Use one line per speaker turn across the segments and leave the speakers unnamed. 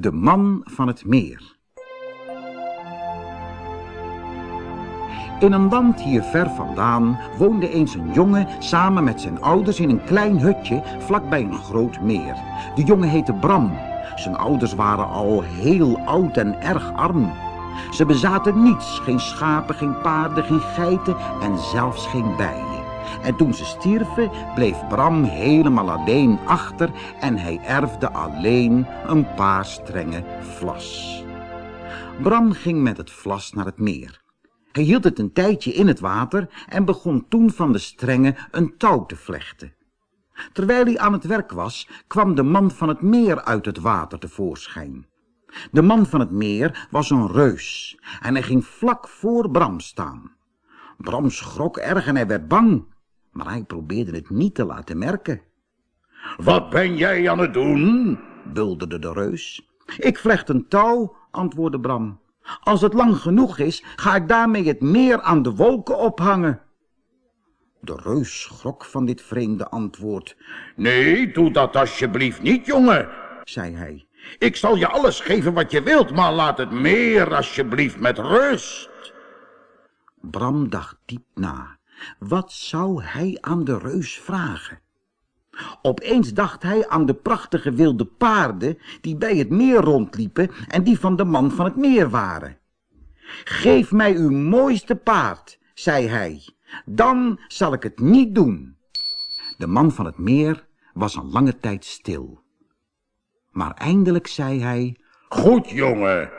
De man van het meer. In een land hier ver vandaan woonde eens een jongen samen met zijn ouders in een klein hutje vlakbij een groot meer. De jongen heette Bram. Zijn ouders waren al heel oud en erg arm. Ze bezaten niets, geen schapen, geen paarden, geen geiten en zelfs geen bijen. En toen ze stierven, bleef Bram helemaal alleen achter en hij erfde alleen een paar strengen vlas. Bram ging met het vlas naar het meer. Hij hield het een tijdje in het water en begon toen van de strengen een touw te vlechten. Terwijl hij aan het werk was, kwam de man van het meer uit het water tevoorschijn. De man van het meer was een reus en hij ging vlak voor Bram staan. Bram schrok erg en hij werd bang maar hij probeerde het niet te laten merken.
Wat ben jij aan het doen?
bulderde de reus. Ik vlecht een touw, antwoordde Bram. Als het lang genoeg is, ga ik daarmee het meer aan de wolken ophangen. De reus schrok van dit vreemde antwoord.
Nee, doe dat alsjeblieft niet, jongen, zei hij. Ik zal je alles geven wat je wilt, maar laat het meer alsjeblieft met rust.
Bram dacht diep na. Wat zou hij aan de reus vragen? Opeens dacht hij aan de prachtige wilde paarden die bij het meer rondliepen en die van de man van het meer waren. Geef mij uw mooiste paard, zei hij, dan zal ik het niet doen. De man van het meer was een lange tijd stil. Maar eindelijk zei hij,
Goed, jongen,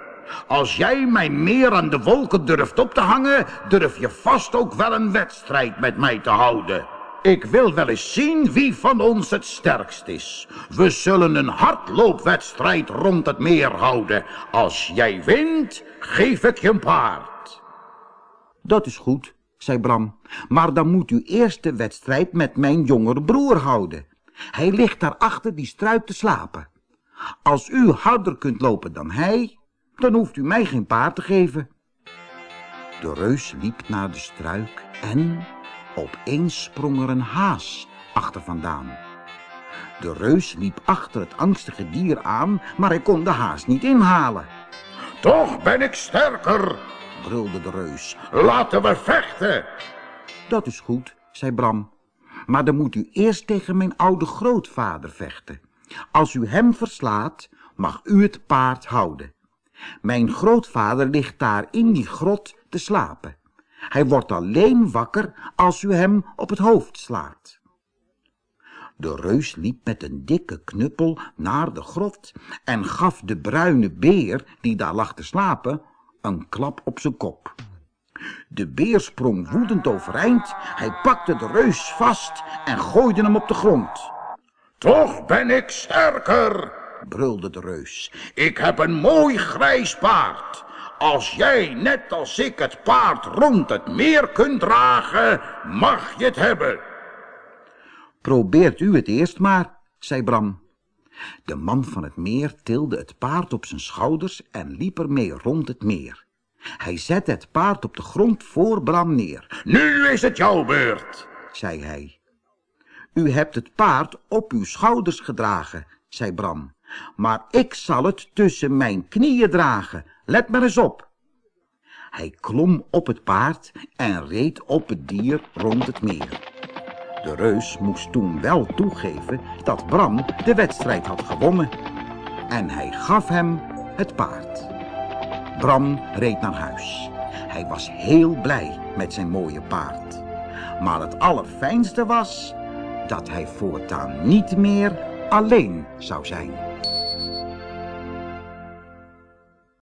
als jij mij meer aan de wolken durft op te hangen, durf je vast ook wel een wedstrijd met mij te houden. Ik wil wel eens zien wie van ons het sterkst is. We zullen een hardloopwedstrijd rond het meer houden. Als jij wint, geef ik je een paard.
Dat is goed, zei Bram, maar dan moet u eerst de wedstrijd met mijn jongere broer houden. Hij ligt daar achter die struik te slapen. Als u harder kunt lopen dan hij, dan hoeft u mij geen paard te geven. De reus liep naar de struik en opeens sprong er een haas achter vandaan. De reus liep achter het angstige dier aan, maar hij kon de haas niet inhalen.
Toch ben ik sterker, brulde de reus. Laten we vechten.
Dat is goed, zei Bram. Maar dan moet u eerst tegen mijn oude grootvader vechten. Als u hem verslaat, mag u het paard houden. Mijn grootvader ligt daar in die grot te slapen. Hij wordt alleen wakker als u hem op het hoofd slaat. De reus liep met een dikke knuppel naar de grot en gaf de bruine beer, die daar lag te slapen, een klap op zijn kop. De beer sprong woedend overeind, hij pakte de reus vast en gooide hem op de grond.
Toch ben ik sterker, brulde de reus. Ik heb een mooi grijs paard. Als jij, net als ik, het paard rond het meer kunt dragen, mag je het hebben.
Probeert u het eerst maar, zei Bram. De man van het meer tilde het paard op zijn schouders en liep ermee rond het meer. Hij zette het paard op de grond voor Bram neer.
Nu is het jouw beurt,
zei hij. U hebt het paard op uw schouders gedragen, zei Bram maar ik zal het tussen mijn knieën dragen. Let maar eens op. Hij klom op het paard en reed op het dier rond het meer. De reus moest toen wel toegeven dat Bram de wedstrijd had gewonnen. En hij gaf hem het paard. Bram reed naar huis. Hij was heel blij met zijn mooie paard. Maar het allerfijnste was dat hij voortaan niet meer alleen zou zijn.